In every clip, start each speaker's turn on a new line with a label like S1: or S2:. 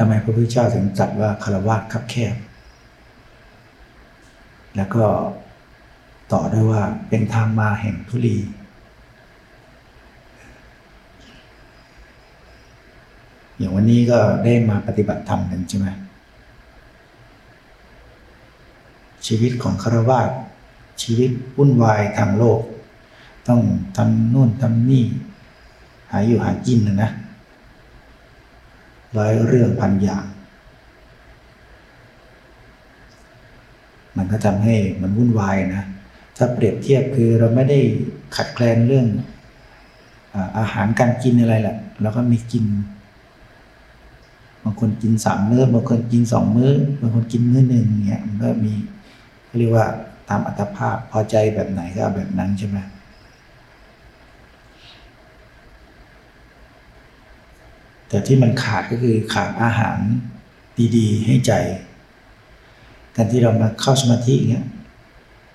S1: ทำไมพระพุทธเจ้าถึงตรัสว่าคารวะคับแคบ แล้วก็ต่อด้วยว่าเป็นทางมาแห่งทุลี อย่างวันนี้ก็ได้มาปฏิบัติธรรมกันใช่ไหมชีวิตของคารวะชีวิตวุ่นวายทางโลก ต้องทำนู่นทำนี่ หาอยู่หากินนะนะ ร้อยเรื่องพันอย่าง มันก็ทำให้มันวุ่นวายนะ ถ้าเปรียบเทียบคือเราไม่ได้ขัดแคลนเรื่องอาหารการกินอะไรแหละเราก็มีกิน บางคนกินสามมื้อบางคนกินสองมื้อบางคนกินมื้อหนึ่งเงี้ยมันก็มีเรียกว่าตามอัตภาพพอใจแบบไหนก็แบบนั้นใช่ไหม แต่ที่มันขาดก็คือขาดอาหารดีๆ ให้ใจ การที่เรามาเข้าสมาธิเงี้ย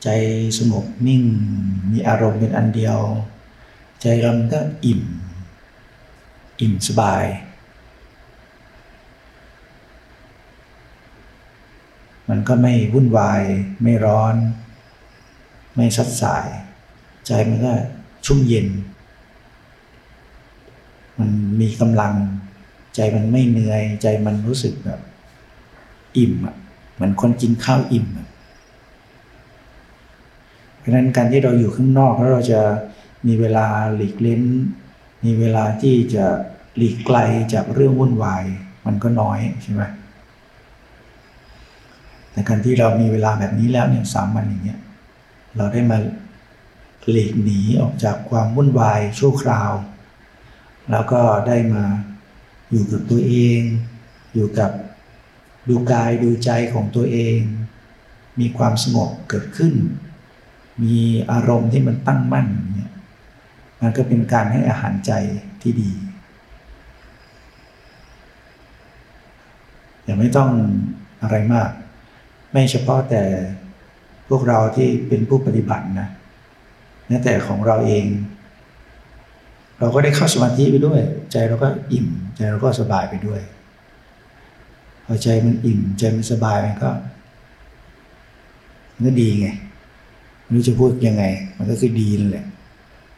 S1: ใจสงบนิ่งมีอารมณ์เป็นอันเดียว ใจเราก็อิ่ม อิ่มสบาย มันก็ไม่วุ่นวาย ไม่ร้อน ไม่สัดสาย ใจมันก็ชุ่มเย็น มันมีกำลัง ใจมันไม่เหนื่อย ใจมันรู้สึกแบบ อิ่มอะเหมือนคนกินข้าวอิ่มอะเพราะฉะนั้นการที่เราอยู่ข้างนอกแล้วเราจะมีเวลาหลีกเล้น มีเวลาที่จะหลีกไกลจากเรื่องวุ่นวาย มันก็น้อยใช่ไหมแต่การที่เรามีเวลาแบบนี้แล้วเนี่ยสามวันอย่างเงี้ยเราได้มาหลีกหนีออกจากความวุ่นวายชั่วคราว แล้วก็ได้มา อยู่กับตัวเอง อยู่กับดูกายดูใจของตัวเอง มีความสงบเกิดขึ้น มีอารมณ์ที่มันตั้งมั่นเนี่ยมันก็เป็นการให้อาหารใจที่ดีอย่าไม่ต้องอะไรมาก ไม่เฉพาะแต่พวกเราที่เป็นผู้ปฏิบัตินะแม้แต่ของเราเอง เราก็ได้เข้าสมาธิไปด้วย ใจเราก็อิ่ม ใจเราก็สบายไปด้วย พอใจมันอิ่ม ใจมันสบายมันก็มันก็ดีไงไม่รู้จะพูดยังไง มันก็คือดีนั่นแหละ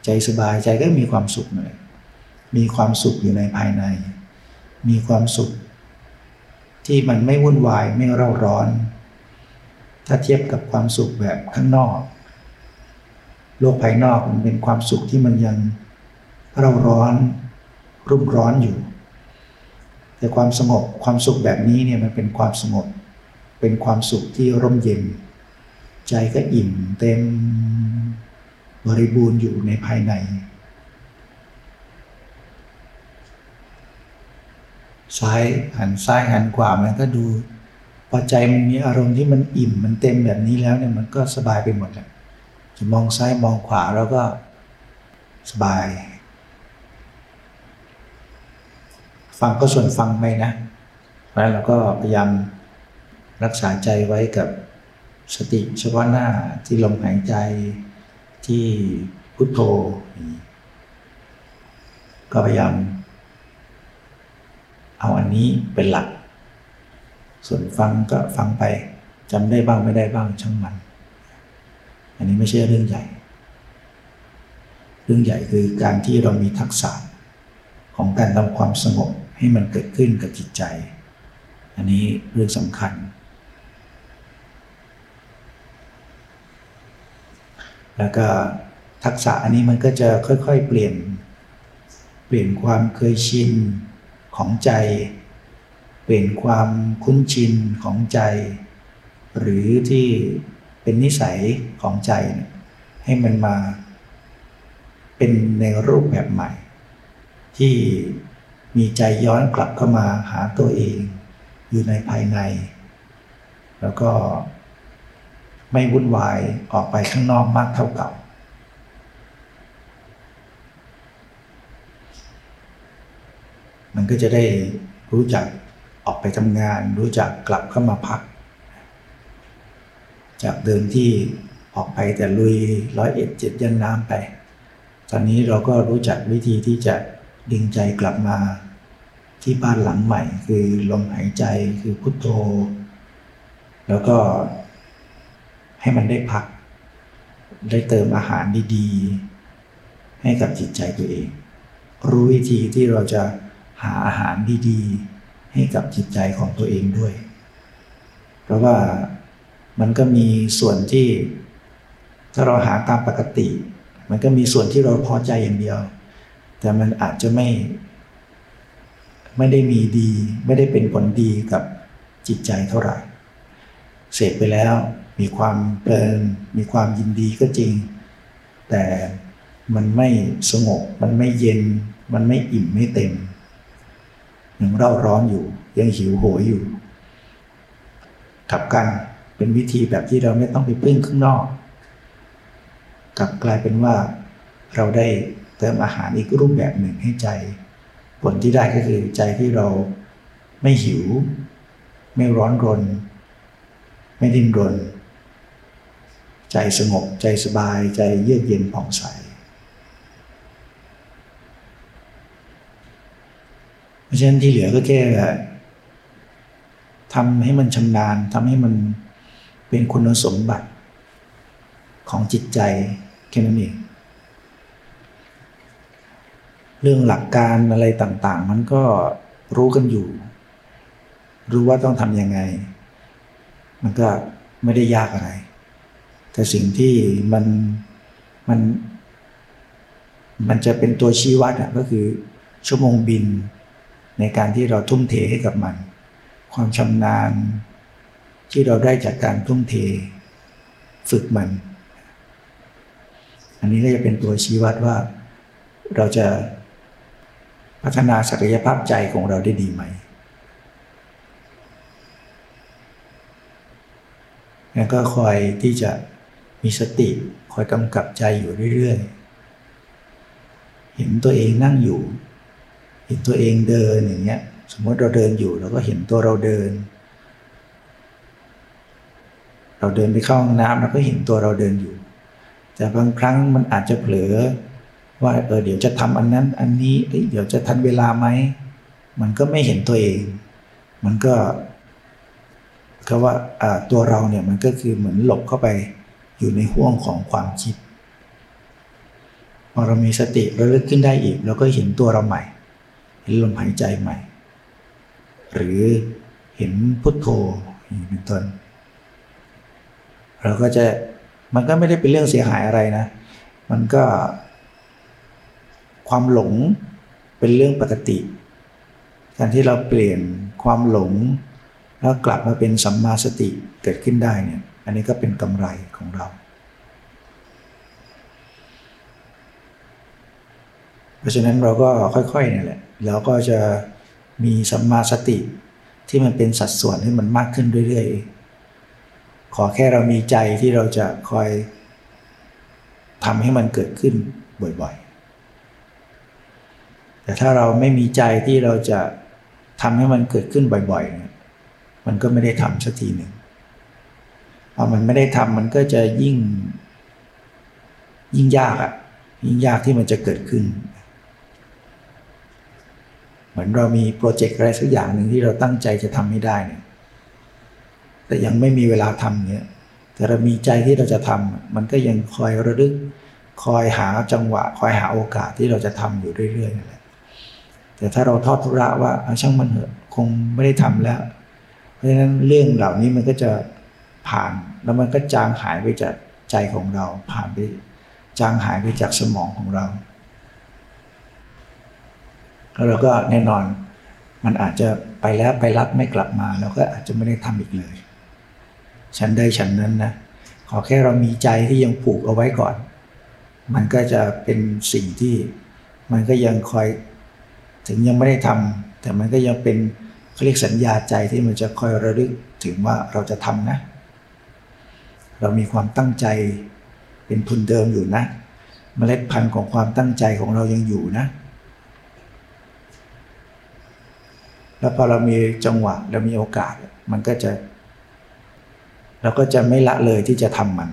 S1: ใจสบายใจก็มีความสุขนั่นแหละมีความสุขอยู่ในภายใน มีความสุข ที่มันไม่วุ่นวายไม่เร่าร้อน ถ้าเทียบกับความสุขแบบข้างนอก โลกภายนอกมันเป็นความสุขที่มันยัง เราร้อนรุ่มร้อนอยู่ แต่ความสงบความสุขแบบนี้เนี่ยมันเป็นความสงบ เป็นความสุขที่ร่มเย็น ใจก็อิ่มเต็มบริบูรณ์อยู่ในภายใน ซ้ายหันซ้ายหันขวามันก็ดูพอใจมันมีอารมณ์ที่มันอิ่มมันเต็มแบบนี้แล้วเนี่ยมันก็สบายไปหมดแหละจะมองซ้ายมองขวาแล้วก็สบาย ฟังก็ส่วนฟังไปนะแล้วเราก็พยายามรักษาใจไว้กับสติเฉพาะหน้าที่ลมหายใจที่พุทโธ ก็พยายาม เอาอันนี้เป็นหลัก ส่วนฟังก็ฟังไปจำได้บ้างไม่ได้บ้างช่างมัน อันนี้ไม่ใช่เรื่องใหญ่ เรื่องใหญ่คือการที่เรามีทักษะของการทำความสงบ ให้มันเกิดขึ้นกับจิตใจ อันนี้เรื่องสำคัญ แล้วก็ทักษะอันนี้มันก็จะค่อยๆ เปลี่ยน เปลี่ยนความเคยชินของใจ เปลี่ยนความคุ้นชินของใจ หรือที่เป็นนิสัยของใจ ให้มันมาเป็นในรูปแบบใหม่ ที่ มีใจย้อนกลับเข้ามาหาตัวเอง อยู่ในภายใน แล้วก็ไม่วุ่นวายออกไปข้างนอกมากเท่าเก่ามันก็จะได้รู้จักออกไปทำงาน รู้จักกลับเข้ามาพัก จากเดิมที่ออกไปแต่ลุยร้อยเอ็ดเจ็ดยันน้ำไป ตอนนี้เราก็รู้จักวิธีที่จะดึงใจกลับมา ที่บ้านหลังใหม่ คือลมหายใจคือพุทโธ แล้วก็ให้มันได้พัก ได้เติมอาหารดีๆ ให้กับจิตใจตัวเอง รู้วิธีที่เราจะหาอาหารดีๆ ให้กับจิตใจของตัวเองด้วย เพราะว่ามันก็มีส่วนที่ ถ้าเราหาตามปกติ มันก็มีส่วนที่เราพอใจอย่างเดียว แต่มันอาจจะไม่ ไม่ได้มีดี ไม่ได้เป็นผลดีกับจิตใจเท่าไหร่ เสพไปแล้วมีความเพลินมีความยินดีก็จริง แต่มันไม่สงบ มันไม่เย็น มันไม่อิ่มไม่เต็ม ยังเร่าร้อนอยู่ ยังหิวโหยอยู่กับกันเป็นวิธีแบบที่เราไม่ต้องไปพึ่งข้างนอก กลับกลายเป็นว่าเราได้เติมอาหารอีกรูปแบบหนึ่งให้ใจ ผลที่ได้ก็คือใจที่เราไม่หิว ไม่ร้อนรน ไม่ดิ้นรน ใจสงบใจสบายใจเยือกเย็นผ่องใสเพราะฉะนั้นที่เหลือก็แค่ทำให้มันชำนาญทำให้มันเป็นคุณสมบัติของจิตใจแค่นั้นเอง เรื่องหลักการอะไรต่างๆ มันก็รู้กันอยู่ รู้ว่าต้องทำยังไง มันก็ไม่ได้ยากอะไร แต่สิ่งที่มันมันมันจะเป็นตัวชี้วัดก็คือชั่วโมงบินในการที่เราทุ่มเทให้กับมัน ความชำนาญที่เราได้จากการทุ่มเทฝึกมัน อันนี้ก็จะเป็นตัวชี้วัดว่าเราจะ พัฒนาศักยภาพใจของเราได้ดีไหมแล้วก็คอยที่จะมีสติคอยกำกับใจอยู่เรื่อยๆ เห็นตัวเองนั่งอยู่ เห็นตัวเองเดินอย่างเงี้ย สมมติเราเดินอยู่เราก็เห็นตัวเราเดิน เราเดินไปเข้าห้องน้ำเราก็เห็นตัวเราเดินอยู่ แต่บางครั้งมันอาจจะเผลอ ว่าเออเดี๋ยวจะทำอันนั้น อันนี้เดี๋ยวจะทันเวลาไหมมันก็ไม่เห็นตัวเอง มันก็ก็ว่าตัวเราเนี่ยมันก็คือเหมือนหลบเข้าไปอยู่ในห่วงของความคิดพอเรามีสติระลึกขึ้นได้อีกเราก็เห็นตัวเราใหม่ เห็นลมหายใจใหม่ หรือเห็นพุทโธเป็นต้นเราก็จะมันก็ไม่ได้เป็นเรื่องเสียหายอะไรนะ มันก็ ความหลงเป็นเรื่องปกติการที่เราเปลี่ยนความหลง แล้วกลับมาเป็นสัมมาสติเกิดขึ้นได้เนี่ยอันนี้ก็เป็นกำไรของเรา เพราะฉะนั้นเราก็ค่อยๆนี่แหละแล้วก็จะมีสัมมาสติที่มันเป็นสัดส่วนที่มันมากขึ้นเรื่อยๆ ขอแค่เรามีใจที่เราจะคอยทำให้มันเกิดขึ้นบ่อยๆ แต่ถ้าเราไม่มีใจที่เราจะทำให้มันเกิดขึ้นบ่อยๆมันก็ไม่ได้ทำสักทีหนึ่งพอมันไม่ได้ทำมันก็จะยิ่ง ยิ่งยากอะยิ่งยากที่มันจะเกิดขึ้น เหมือนเรามีโปรเจกต์อะไรสักอย่างหนึ่งที่เราตั้งใจจะทำให้ได้เนี่ยแต่ยังไม่มีเวลาทำเนี่ยแต่เรามีใจที่เราจะทำมันก็ยังคอยระลึก คอยหาจังหวะ คอยหาโอกาสที่เราจะทำอยู่เรื่อยๆนั่นแหละ แต่ถ้าเราทอดทุระว่าช่างมันเถอะคงไม่ได้ทำแล้ว เพราะฉะนั้นเรื่องเหล่านี้มันก็จะผ่านแล้วมันก็จางหายไปจากใจของเรา ผ่านไปจางหายไปจากสมองของเราแล้วเราก็แน่นอนมันอาจจะไปแล้วไปรับไม่กลับมาเราก็อาจจะไม่ได้ทำอีกเลย ฉันได้ฉันนั้นนะขอแค่เรามีใจที่ยังผูกเอาไว้ก่อน มันก็จะเป็นสิ่งที่มันก็ยังคอย ถึงยังไม่ได้ทำแต่มันก็ยังเป็นเขาเรียกสัญญาใจที่มันจะคอยระลึกถึงว่าเราจะทำนะ เรามีความตั้งใจเป็นทุนเดิมอยู่นะเมล็ดพันธุ์ของความตั้งใจของเรายังอยู่นะ แล้วพอเรามีจังหวะเรามีโอกาสมันก็จะ เราก็จะไม่ละเลยที่จะทำมัน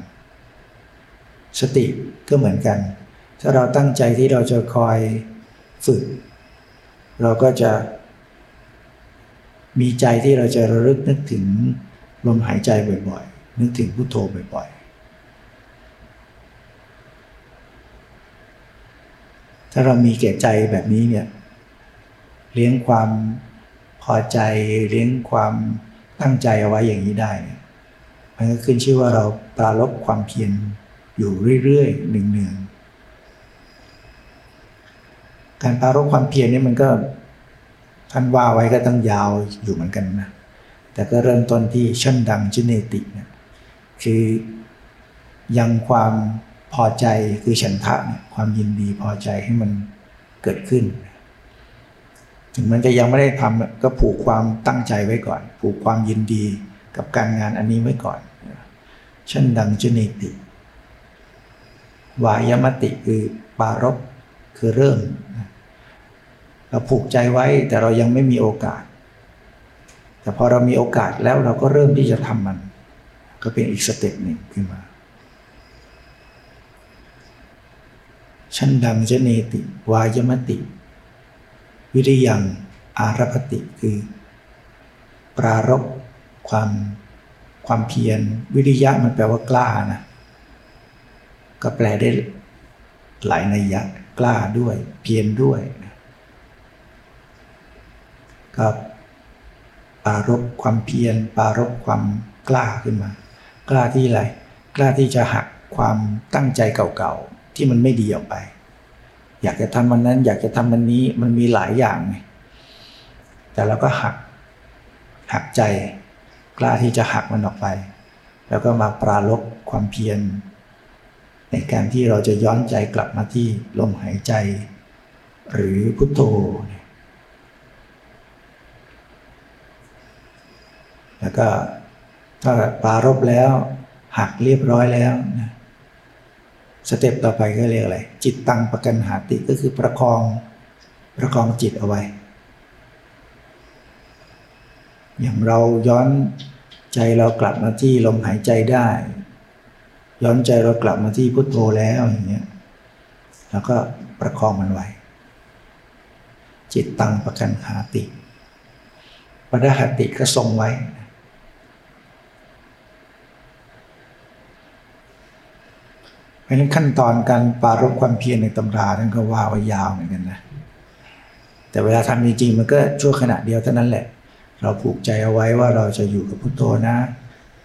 S1: สติก็เหมือนกัน ถ้าเราตั้งใจที่เราจะคอยฝึก เราก็จะ มีใจที่เราจะระลึกนึกถึงลมหายใจบ่อยๆ นึกถึงพุโทโธบ่อยๆ ถ้าเรามีแก่ใจแบบนี้เนี่ยเลี้ยงความพอใจเลี้ยงความตั้งใจเอาไว้อย่างนี้ได้ มันก็ขึ้นชื่อว่าเราปราลบความเพียรอยู่เรื่อยๆหนึ่งๆ การปรารบความเพียรนี่มันก็ท่านว่าไว้ก็ต้องยาวอยู่เหมือนกันนะ แต่ก็เริ่มต้นที่ชั่นดังจิเนติเนี่ยคือยังความพอใจคือฉันทะเนี่ยความยินดีพอใจให้มันเกิดขึ้น ถึงมันจะยังไม่ได้ทำก็ผูกความตั้งใจไว้ก่อน ผูกความยินดีกับการงานอันนี้ไว้ก่อนฉันทัง ชเนติวายมติคือปรารภคือเริ่ม เราผูกใจไว้แต่เรายังไม่มีโอกาส แต่พอเรามีโอกาสแล้วเราก็เริ่มที่จะทำมัน ก็เป็นอีก step หนึ่งขึ้นมาชั้นดังเจเนติ วายมติ วิริยังอารพติคือ ปรารบความความเพียรวิริยะมันแปลว่ากล้านะ ก็แปลได้หลายนัยยะกล้าด้วย เพียรด้วย ก็ปารบความเพียรปารบความกล้าขึ้นมา กล้าที่อะไรกล้าที่จะหักความตั้งใจเก่าๆที่มันไม่ดีออกไป อยากจะทำมันนั้น อยากจะทำมันนี้มันมีหลายอย่างไงแต่เราก็หักหักใจ กล้าที่จะหักมันออกไป แล้วก็มาปราลบความเพียรในการที่เราจะย้อนใจกลับมาที่ลมหายใจ หรือพุทโธล้ว ก็ถ้าปารบแล้ว หักเรียบร้อยแล้วนะสเต็ปต่อไปก็เรียกอะไร จิตตังประกันหาติก็คือประคองประคองจิตเอาไว้ อย่างเราย้อนใจเรากลับมาที่ลมหายใจได้ ย้อนใจเรากลับมาที่พุทโธแล้วอย่างเงี้ยแล้วก็ประคองมันไว้ จิตตังประกันหาติปรหัติก็ทรงไว้ ราะฉะนั้นขั้นตอนการปารบความเพียรในตำราท่านก็ว่าไว้ยาวเหมือนกันนะ แต่เวลาทำจริงๆมันก็ชั่วขณะเดียวเท่านั้นแหละ เราผูกใจเอาไว้ว่าเราจะอยู่กับพุทโธนะ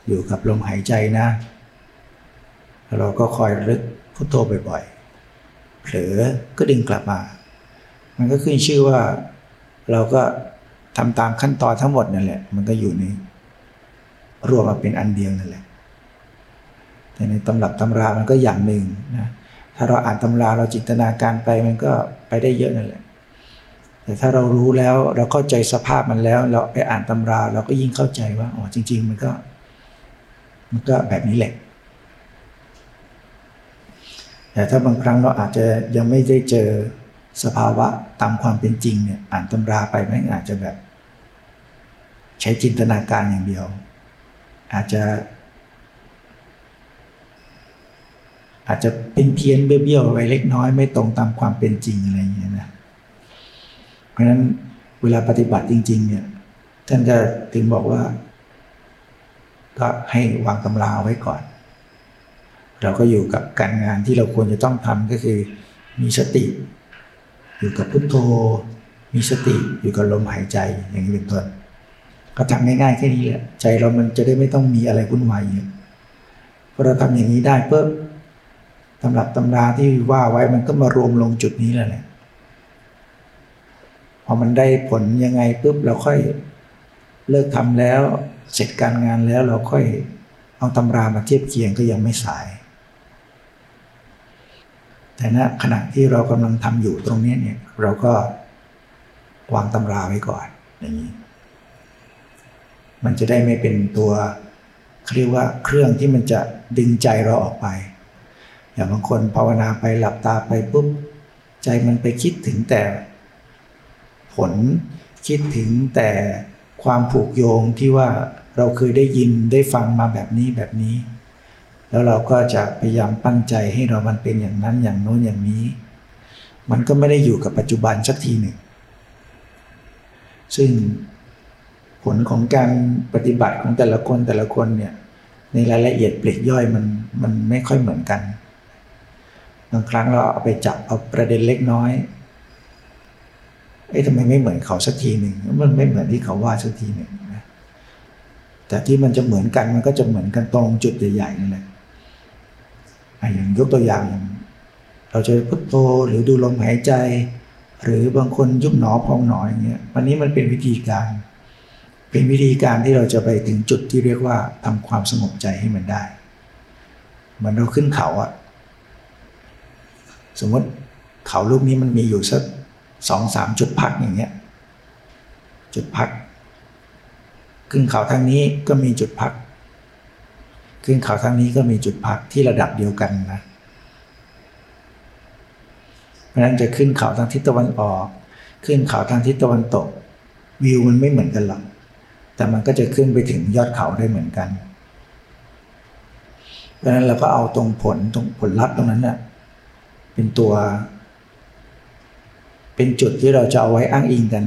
S1: อยู่กับลมหายใจนะ เราก็คอยรึกพุทโธบ่อยๆ เผลอก็ดึงกลับมา มันก็ขึ้นชื่อว่าเราก็ทำตามขั้นตอนทั้งหมดนั่นแหละ มันก็อยู่ในรวมมาเป็นอันเดียวนั่นแหละ ในตำรับตำรามันก็อย่างหนึ่งนะถ้าเราอ่านตำราเราจินตนาการไปมันก็ไปได้เยอะนั่นแหละแต่ถ้าเรารู้แล้วเราเข้าใจสภาพมันแล้ว เราไปอ่านตำราเราก็ยิ่งเข้าใจว่าอ๋อจริง ๆ มันก็ มันก็แบบนี้แหละแต่ถ้าบางครั้งเราอาจจะยังไม่ได้เจอสภาวะตามความเป็นจริงเนี่ยอ่านตำราไปมันอาจจะแบบ ใช้จินตนาการอย่างเดียว อาจจะ อาจจะเป็นเพี้ยนเบี้ยวๆไปเล็กน้อยไม่ตรงตามความเป็นจริงอะไรอย่างเงี้ยนะ เพราะฉะนั้นเวลาปฏิบัติจริง ๆ เนี่ย ท่านจะถึงบอกว่า ก็ให้วางตำราไว้ก่อน เราก็อยู่กับการงานที่เราควรจะต้องทำก็คือ มีสติ อยู่กับพุทโธ มีสติอยู่กับลมหายใจอย่างนี้เป็นต้นก็ทำง่ายๆแค่นี้แหละใจเรามันจะได้ไม่ต้องมีอะไรวุ่นวายเยอะพอเราทำอย่างนี้ได้เพิ่ม ตำรับตำราที่ว่าไว้มันก็มารวมลงจุดนี้แหละพอมันได้ผลยังไงปุ๊บเราค่อยเลิกทำแล้ว เสร็จการงานแล้วเราค่อยเอาตำรามาเทียบเคียงก็ยังไม่สาย แต่ณขณะที่เรากำลังทำอยู่ตรงนี้เนี่ย เราก็วางตำราไว้ก่อน อย่างนี้ มันจะได้ไม่เป็นตัวเรียกว่าเครื่องที่มันจะดึงใจเราออกไป อย่างบางคนภาวนาไปหลับตาไปปุ๊บใจมันไปคิดถึงแต่ผลคิดถึงแต่ความผูกโยงที่ว่าเราเคยได้ยินได้ฟังมาแบบนี้แบบนี้ แล้วเราก็จะพยายามปั้นใจให้เรามันเป็นอย่างนั้นอย่างโน้นอย่างนี้ มันก็ไม่ได้อยู่กับปัจจุบันสักทีหนึ่ง ซึ่งผลของการปฏิบัติของแต่ละคนแต่ละคนเนี่ยในรายละเอียดปลีกย่อยมันมันไม่ค่อยเหมือนกัน บางครั้งเราเอาไปจับเอาประเด็นเล็กน้อยเอ๊ะทำไมไม่เหมือนเขาสักทีหนึ่งมันไม่เหมือนที่เขาว่าสักทีหนึ่งนะแต่ที่มันจะเหมือนกันมันก็จะเหมือนกันตรงจุดใหญ่ๆนั่นแหละอย่างยกตัวอย่างอย่างเราจะพุทโธหรือดูลมหายใจ หรือบางคนยุบหนอพองหนออย่างเงี้ยวันนี้มันเป็นวิธีการ เป็นวิธีการที่เราจะไปถึงจุดที่เรียกว่าทำความสงบใจให้มันได้เหมือนเราขึ้นเขาอะ สมมติเขาลูกนี้มันมีอยู่สักสองสามจุดพักอย่างเงี้ย จุดพัก ขึ้นเขาทางนี้ก็มีจุดพัก ขึ้นเขาทางนี้ก็มีจุดพักที่ระดับเดียวกันนะเพราะนั้นจะขึ้นเขาทางทิศตะวันออก ขึ้นเขาทางทิศตะวันตก วิวมันไม่เหมือนกันหรอกแต่มันก็จะขึ้นไปถึงยอดเขาได้เหมือนกัน เพราะนั้นเราก็เอาตรงผลตรงผลลัพธ์ตรงนั้นนะ่ะ เป็นตัว เป็นจุดที่เราจะเอาไว้อ้างอิงกัน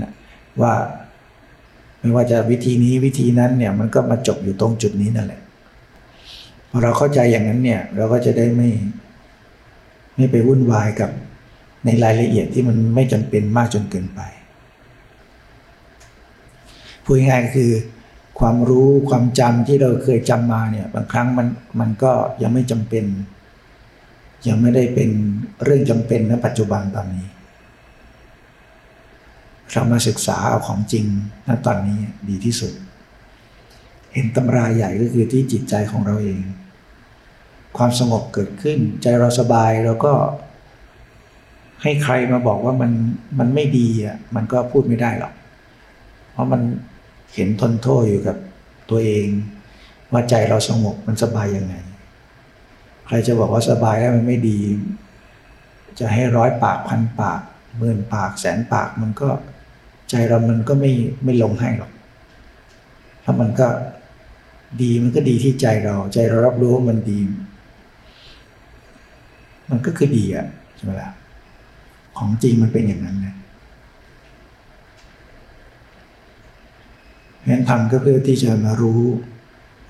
S1: ว่าไม่ว่าจะวิธีนี้วิธีนั้นเนี่ยมันก็มาจบอยู่ตรงจุดนี้นั่นแหละพอเราเข้าใจอย่างนั้นเนี่ย เราก็จะได้ไม่ ไม่ไปวุ่นวายกับในรายละเอียดที่มันไม่จำเป็นมากจนเกินไปพูดง่ายๆคือ ความรู้ความจำที่เราเคยจำมาเนี่ย บางครั้งมันมันก็ยังไม่จำเป็น ยังไม่ได้เป็นเรื่องจำเป็นในปัจจุบันตอนนี้ เรามาศึกษาเอาของจริงณตอนนี้ดีที่สุด เห็นตำราใหญ่ก็คือที่จิตใจของเราเอง ความสงบเกิดขึ้น ใจเราสบายเราก็ให้ใครมาบอกว่ามันมันไม่ดีอะมันก็พูดไม่ได้หรอก เพราะมันเห็นทนโทษอยู่กับตัวเอง ว่าใจเราสงบมันสบายยังไง ครจะบอกว่าสบายแล้วมันไม่ดี จะให้ร้อยปากพันปากหมื่นปากแสนปากมันก็ใจเรามันก็ไม่ไม่ลงให้หรอกถ้ามันก็ดีมันก็ดีที่ใจเรา ใจเรารับรู้ว่ามันดี มันก็คือดีอะใช่ไหมล่ะของจริงมันเป็นอย่างนั้นนะเพราะนั้นทำก็เพื่อที่จะมารู้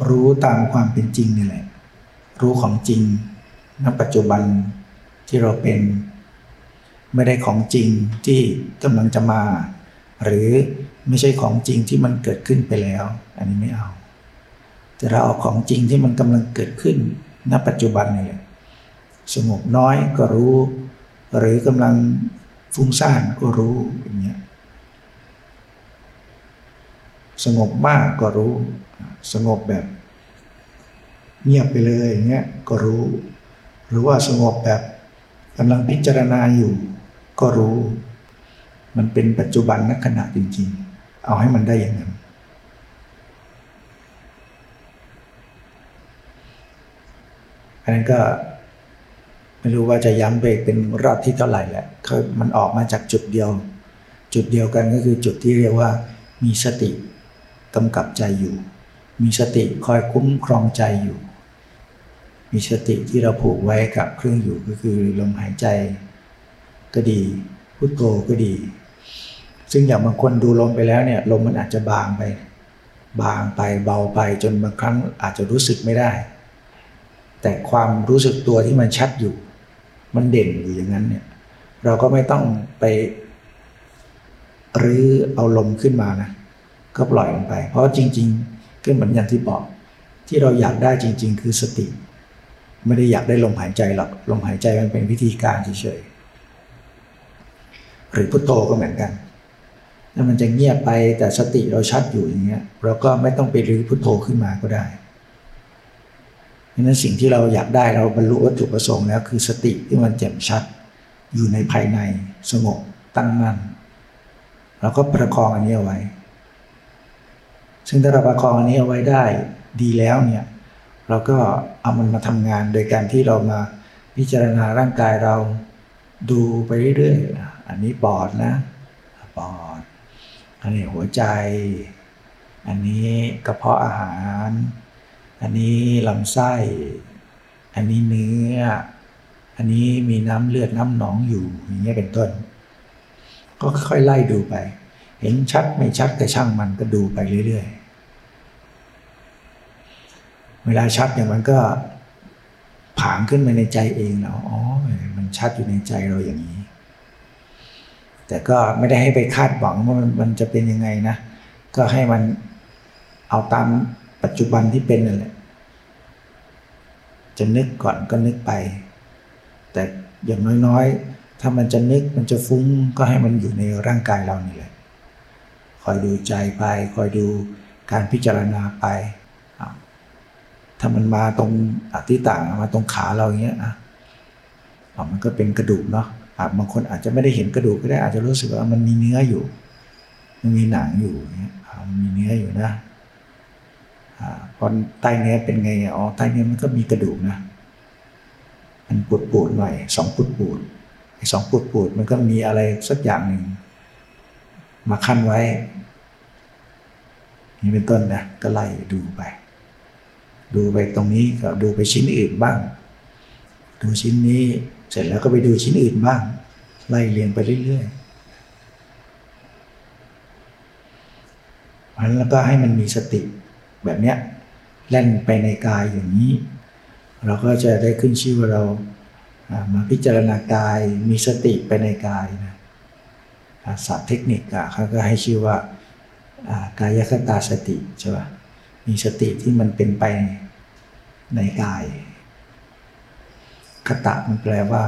S1: รู้ตามความเป็นจริงนี่แหละ รู้ของจริงณปัจจุบันที่เราเป็น ไม่ได้ของจริงที่กำลังจะมา หรือไม่ใช่ของจริงที่มันเกิดขึ้นไปแล้ว อันนี้ไม่เอา แต่เราเอาของจริงที่มันกำลังเกิดขึ้นณปัจจุบันนี่แหละสงบน้อยก็รู้ หรือกำลังฟุ้งซ่านก็รู้อย่างเงี้ยสงบมากก็รู้ สงบแบบ เงียบไปเลยอย่างเงี้ยก็รู้ หรือว่าสงบแบบกำลังพิจารณาอยู่ ก็รู้ มันเป็นปัจจุบันนักขณะจริง ๆ เอาให้มันได้อย่างนั้นอันนั้นก็ไม่รู้ว่าจะย้ำไปเป็นรอบที่เท่าไหร่แหละคือมันออกมาจากจุดเดียว จุดเดียวกันก็คือจุดที่เรียกว่า มีสติกำกับใจอยู่ มีสติคอยคุ้มครองใจอยู่ มีสติที่เราผูกไว้กับเครื่องอยู่ก็คือลมหายใจก็ดีพุทโธก็ดี ซึ่งอย่างบางคนดูลมไปแล้วเนี่ยลมมันอาจจะบางไป บางไปเบาไปจนบางครั้งอาจจะรู้สึกไม่ได้ แต่ความรู้สึกตัวที่มันชัดอยู่ มันเด่นอยู่อย่างนั้นเนี่ยเราก็ไม่ต้องไปรื้อเอาลมขึ้นมานะก็ปล่อยมันไป เพราะจริงๆก็เหมือนอย่างที่บอก ที่เราอยากได้จริง ๆ คือสติ ไม่ได้อยากได้ลมหายใจหรอกลมหายใจมันเป็นวิธีการเฉยๆหรือพุทโธก็เหมือนกันถ้ามันจะเงียบไปแต่สติเราชัดอยู่อย่างเงี้ยเราก็ไม่ต้องไปรื้อพุทโธขึ้นมาก็ได้เพราะนั้นสิ่งที่เราอยากได้เราบรรลุวัตถุประสงค์แล้วคือสติที่มันแจ่มชัด อยู่ในภายในสงบตั้งมั่นเราก็ประคองอันนี้เอาไว้ ซึ่งถ้าเราประคองอันนี้เอาไว้ได้ดีแล้วเนี่ย เราก็เอามันมาทำงานโดยการที่เรามาพิจารณาร่างกายเราดูไปเรื่อยๆ อันนี้ปอดนะปอด อันนี้หัวใจ อันนี้กระเพาะอาหาร อันนี้ลำไส้ อันนี้เนื้อ อันนี้มีน้ำเลือดน้ำหนองอยู่อย่างเงี้ยเป็นต้น ก็ค่อยไล่ดูไป เห็นชัดไม่ชัดก็ช่างมันก็ดูไปเรื่อยๆ เวลาชัดเนี่ยมันก็ผางขึ้นมาในใจเองแล้วอ๋อ มันชัดอยู่ในใจเราอย่างนี้ แต่ก็ไม่ได้ให้ไปคาดหวังว่ามันจะเป็นยังไงนะ ก็ให้มันเอาตามปัจจุบันที่เป็นนั่นแหละ จะนึกก่อนก็นึกไป แต่อย่างน้อยๆ ถ้ามันจะนึกมันจะฟุ้งก็ให้มันอยู่ในร่างกายเรานี่แหละ คอยดูใจไป คอยดูการพิจารณาไป ถ้ามันมาตรงอธิต่างมาตรงขาเราอย่างเงี้ยอะมันก็เป็นกระดูกเนาะบางคนอาจจะไม่ได้เห็นกระดูกก็ได้อาจจะรู้สึกว่ามันมีเนื้ออยู่ มันมีหนังอยู่เงี้ยมันมีเนื้ออยู่นะพอใต้เนื้อเป็นไงอ๋อใต้เนื้อมันก็มีกระดูกนะ มันปวดปวดหน่อยสองปวดปวดไอ้สองปวดปวดมันก็มีอะไรสักอย่างหนึ่งมาขั้นไว้ นี่เป็นต้นนะก็ไล่ดูไป ดูไปตรงนี้ก็ดูไปชิ้นอื่นบ้าง ดูชิ้นนี้เสร็จแล้วก็ไปดูชิ้นอื่นบ้าง ไล่เรียงไปเรื่อยๆมันแล้วก็ให้มันมีสติแบบเนี้ยแล่นไปในกายอย่างนี้ เราก็จะได้ขึ้นชื่อว่าเรามาพิจารณากายมีสติไปในกายนะศัพท์เทคนิคอะเขาก็ให้ชื่อว่ากายคตาสติใช่ป่ะมีสติที่มันเป็นไป ในกาย คตะมันแปลว่า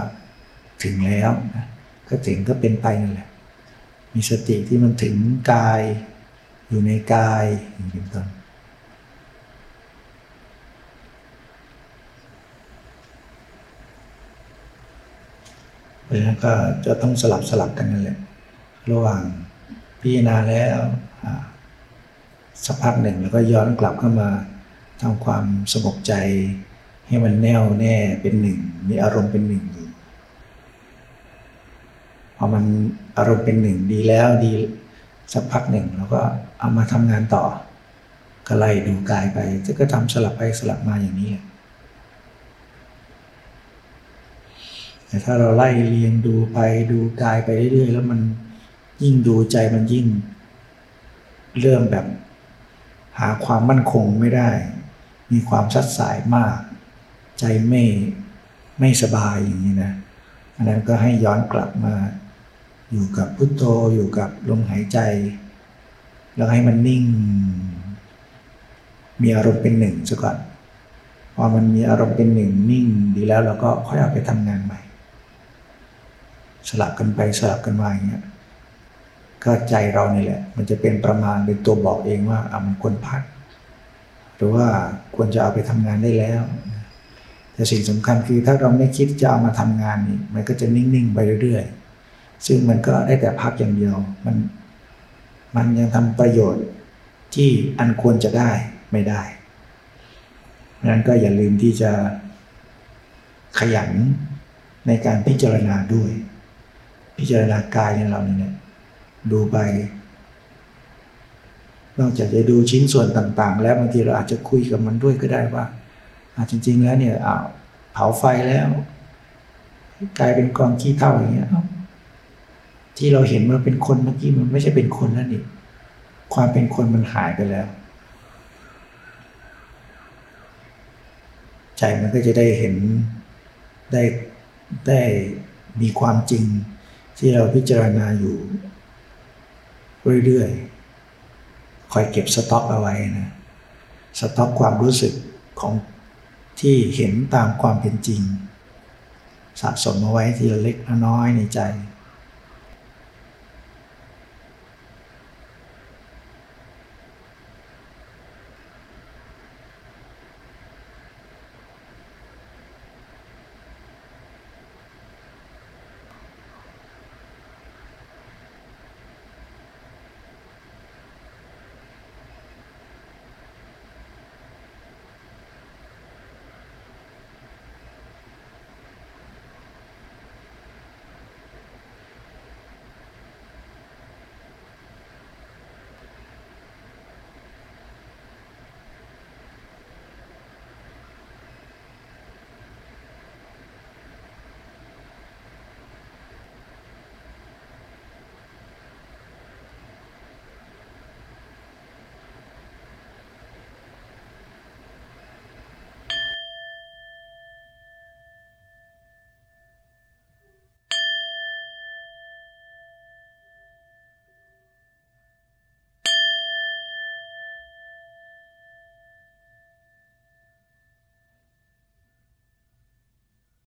S1: ถึงแล้วนะก็ถึงก็เป็นไปนั่นแหละ มีสติที่มันถึงกาย อยู่ในกายอย่างเป็นต้นเพราะฉะนั้นก็จะต้องสลับสลับกันนั่นแหละ ระหว่างพิจารณาแล้วสักพักหนึ่งแล้วก็ย้อนกลับเข้ามา ทำความสงบใจ ให้มันแน่วแน่เป็นหนึ่ง มีอารมณ์เป็นหนึ่งอยู่พอมันอารมณ์เป็นหนึ่งดีแล้วดีสักพักหนึ่งแล้วก็เอามาทำงานต่อ ก็ไล่ดูกายไปก็ทำสลับไปสลับมาอย่างนี้แต่ถ้าเราไล่เรียงดูไปดูกายไปเรื่อยๆแล้วมันยิ่งดูใจมันยิ่ง เริ่มแบบ หาความมั่นคงไม่ได้ มีความชัดสายมาก ใจไม่ไม่สบายอย่างนี้นะอันนั้นก็ให้ย้อนกลับมา อยู่กับพุทโธอยู่กับลมหายใจ แล้วให้มันนิ่ง มีอารมณ์เป็นหนึ่งซะก่อนพอมันมีอารมณ์เป็นหนึ่งนิ่งดีแล้วเราก็ค่อยเอาไปทำงานใหม่ สลับกันไปสลับกันมาอย่างเงี้ยก็ใจเรานี่แหละ มันจะเป็นประมาณเป็นตัวบอกเองว่าอะมันควรพัก รือว่าควรจะเอาไปทำงานได้แล้ว แต่สิ่งสำคัญคือถ้าเราไม่คิดจะเอามาทำงานนี่มันก็จะนิ่งๆไปเรื่อยๆ ซึ่งมันก็ได้แต่พักอย่างเดียวมันมันยังทำประโยชน์ที่อันควรจะได้ไม่ได้นั้นก็อย่าลืมที่จะขยันในการพิจารณาด้วย พิจารณากายในเราเนี่ยดูไป นอกจากจะดูชิ้นส่วนต่างๆ แล้วบางทีเราอาจจะคุยกับมันด้วยก็ได้ว่าจริง ๆ แล้วเนี่ยเผาไฟแล้ว กลายเป็นกองขี้เท่าอย่างเงี้ยที่เราเห็นว่าเป็นคนเมื่อกี้มันไม่ใช่เป็นคนแล้วนี่ความเป็นคนมันหายไปแล้ว ใจมันก็จะได้เห็นได้ได้มีความจริงที่เราพิจารณาอยู่ เรื่อยๆ คอยเก็บสต็อกเอาไว้นะสต็อกความรู้สึกของที่เห็นตามความเป็นจริง สะสมเอาไว้ทีละเล็กน้อยในใจ